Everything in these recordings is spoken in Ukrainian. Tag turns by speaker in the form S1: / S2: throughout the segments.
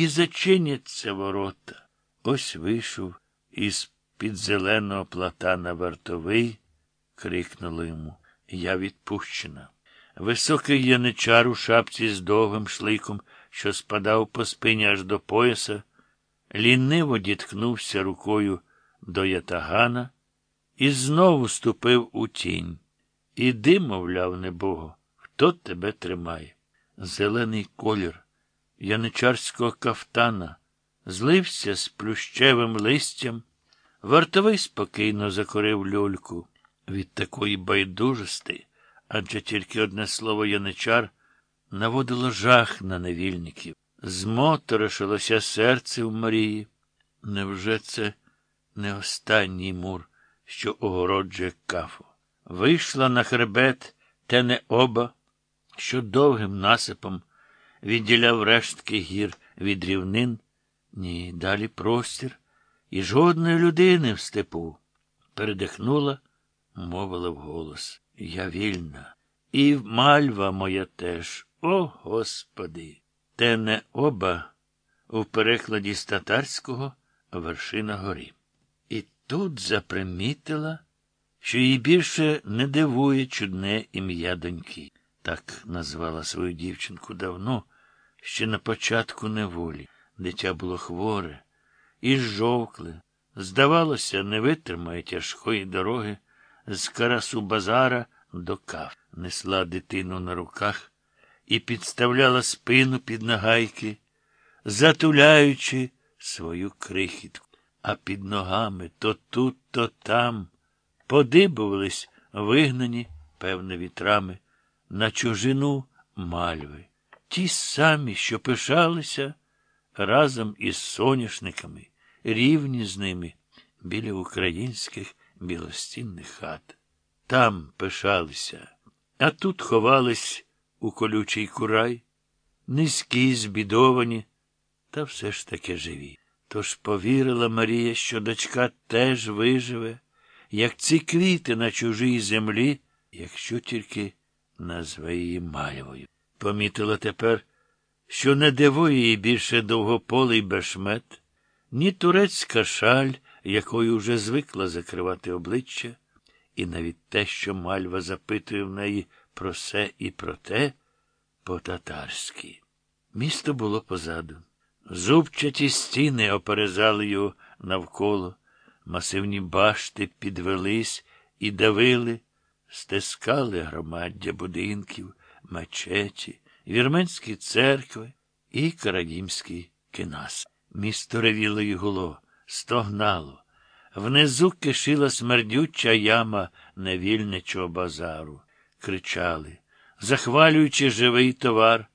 S1: і зачиняться ворота. Ось вийшов із під зеленого платана вартовий, крикнуло йому. Я відпущена. Високий яничар у шапці з довгим шликом, що спадав по спині аж до пояса, ліниво діткнувся рукою до ятагана і знову ступив у тінь. Іди, мовляв, небого, хто тебе тримає? Зелений колір яничарського кафтана злився з плющевим листям. Вартовий спокійно закорив люльку від такої байдужості, адже тільки одне слово яничар наводило жах на невільників. Змоторошилося серце в Марії. Невже це не останній мур, що огороджує кафу? Вийшла на хребет те не оба, що довгим насипом відділяв рештки гір від рівнин, ні, далі простір, і жодної людини в степу. Передихнула, мовила вголос. Я вільна. І мальва моя теж. О, Господи! Те не оба у перекладі з татарського вершина горі. І тут запримітила, що їй більше не дивує чудне ім'я доньки. Так назвала свою дівчинку давно, ще на початку неволі. Дитя було хворе і жовкле. Здавалося, не витримає тяжкої дороги з карасу базара до каф. Несла дитину на руках і підставляла спину під нагайки, затуляючи свою крихітку. А під ногами то тут, то там подибувались вигнані, певне, вітрами, на чужину мальви. Ті самі, що пишалися разом із соняшниками, рівні з ними біля українських білостінних хат. Там пишалися, а тут ховались у колючий курай, низькі, збідовані, та все ж таки живі. Тож повірила Марія, що дочка теж виживе, як ці квіти на чужій землі, якщо тільки назве її Мальвою. Помітила тепер, що не дивує її більше довгополий бешмет, ні турецька шаль, якою вже звикла закривати обличчя, і навіть те, що мальва запитує в неї про се і про те, по-татарськи. Місто було позаду. Зубчаті стіни оперезали його навколо, масивні башти підвелись і давили, стискали громаддя будинків, мечеті, вірменські церкви і карадімський кинас. Місто ревіло й гуло, стогнало. Внизу кишила смердюча яма невільничого базару. Кричали, захвалюючи живий товар,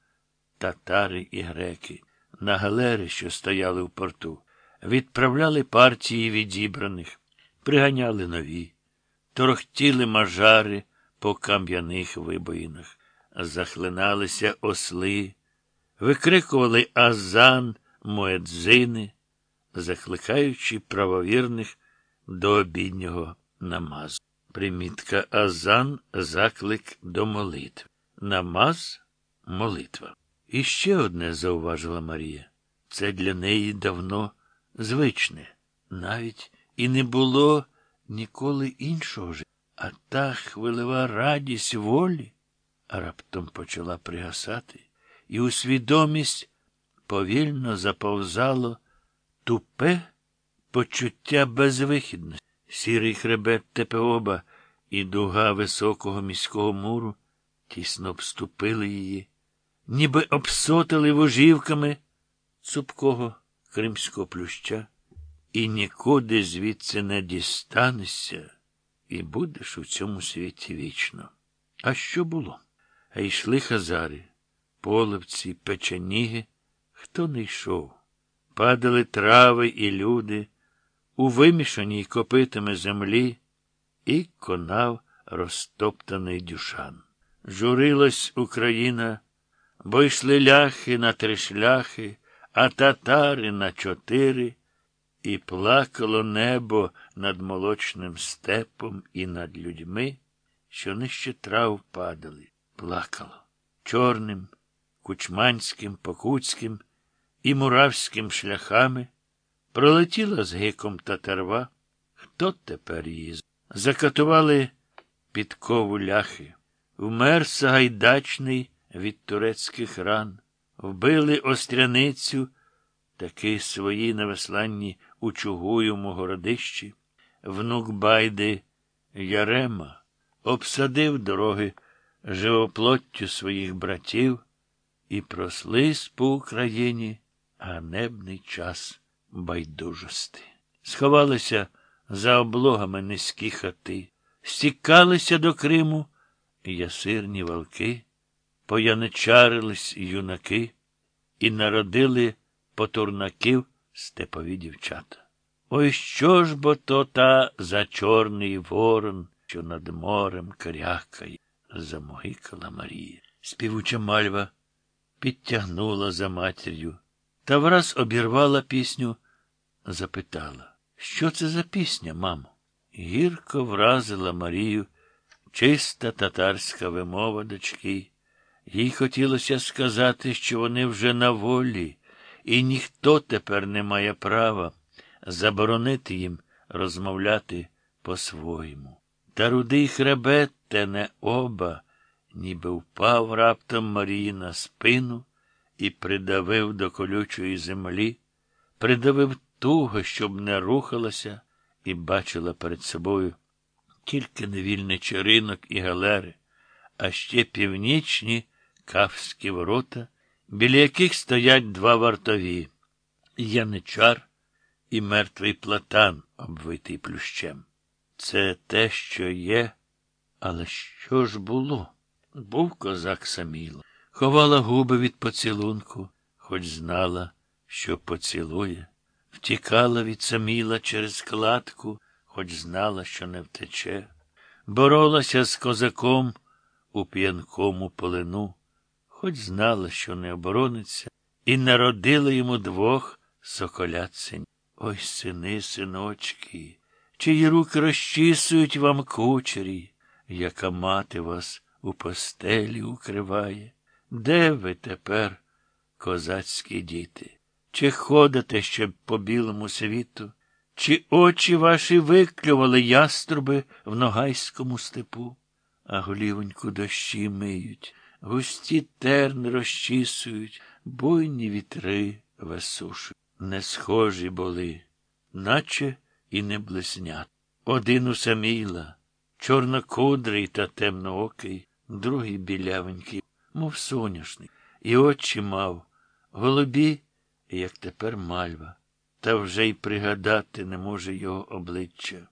S1: татари і греки. На галери, що стояли в порту, відправляли партії відібраних, приганяли нові, торохтіли мажари по кам'яних вибоїнах, захлиналися осли, викрикували азан, моедзини, закликаючи правовірних до обіднього намазу. Примітка Азан заклик до молитви. Намаз молитва. І ще одне зауважила Марія. Це для неї давно звичне. Навіть і не було ніколи іншого життя. А та хвилева радість волі раптом почала пригасати, і у свідомість повільно заповзало тупе почуття безвихідності. Сірий хребет Тепеоба і дуга високого міського муру тісно обступили її, ніби обсотили вожівками цупкого кримського плюща, і нікуди звідси не дістанешся, і будеш у цьому світі вічно. А що було? А йшли хазари, половці, печеніги, хто не йшов. Падали трави і люди у вимішаній копитами землі і конав розтоптаний дюшан. Журилась Україна, бо йшли ляхи на три шляхи, а татари на чотири, і плакало небо над молочним степом і над людьми, що нижче трав падали, плакало чорним, кучманським, покутським і муравським шляхами, пролетіла з гиком татарва. Хто тепер її? Закатували підкову ляхи. Вмер Сагайдачний від турецьких ран, вбили остряницю, таки свої на весланні у Чугуєвому городищі, внук Байди Ярема обсадив дороги живоплоттю своїх братів і прослис по Україні ганебний час байдужости. Сховалися за облогами низькі хати, стікалися до Криму ясирні валки, пояничарились юнаки і народили потурнаків степові дівчата. Ой що ж бо то та за чорний ворон, що над морем крякає, замогикала Марія. Співуча мальва підтягнула за матір'ю та враз обірвала пісню, запитала, що це за пісня, мамо? Гірко вразила Марію чиста татарська вимова дочки. Їй хотілося сказати, що вони вже на волі, і ніхто тепер не має права заборонити їм розмовляти по-своєму. Та рудий хребет те не оба, ніби впав раптом Марії на спину і придавив до колючої землі, придавив туго, щоб не рухалася, і бачила перед собою тільки невільний черинок і галери, а ще північні кавські ворота, біля яких стоять два вартові яничар і мертвий платан, обвитий плющем. Це те, що є, але що ж було? Був козак Саміло. Ховала губи від поцілунку, хоч знала, що поцілує, втікала від Саміла через кладку, хоч знала, що не втече, боролася з козаком у п'янкому полину, хоч знала, що не оборониться, і народила йому двох соколят. Ой, сини, синочки, чиї руки розчісують вам кучері, яка мати вас у постелі укриває. Де ви тепер, козацькі діти? Чи ходите ще по білому світу? Чи очі ваші виклювали яструби в ногайському степу, а голівоньку дощі миють, густі терни розчісують, буйні вітри висушують. Не схожі були, наче і не блиснят. Один у Саміла, чорнокудрий та темноокий, другий білявенький, мов соняшник, і очі мав, голубі, як тепер мальва та вже й пригадати не може його обличчя.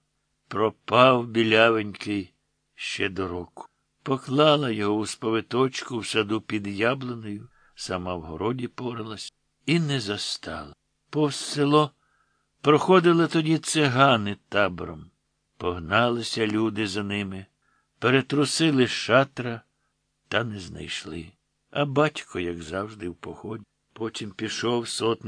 S1: Пропав білявенький ще до року. Поклала його у сповиточку в саду під яблунею, сама в городі поралась, і не застала. Повз село проходили тоді цигани табором. Погналися люди за ними, перетрусили шатра та не знайшли. А батько, як завжди, в поході. Потім пішов сотник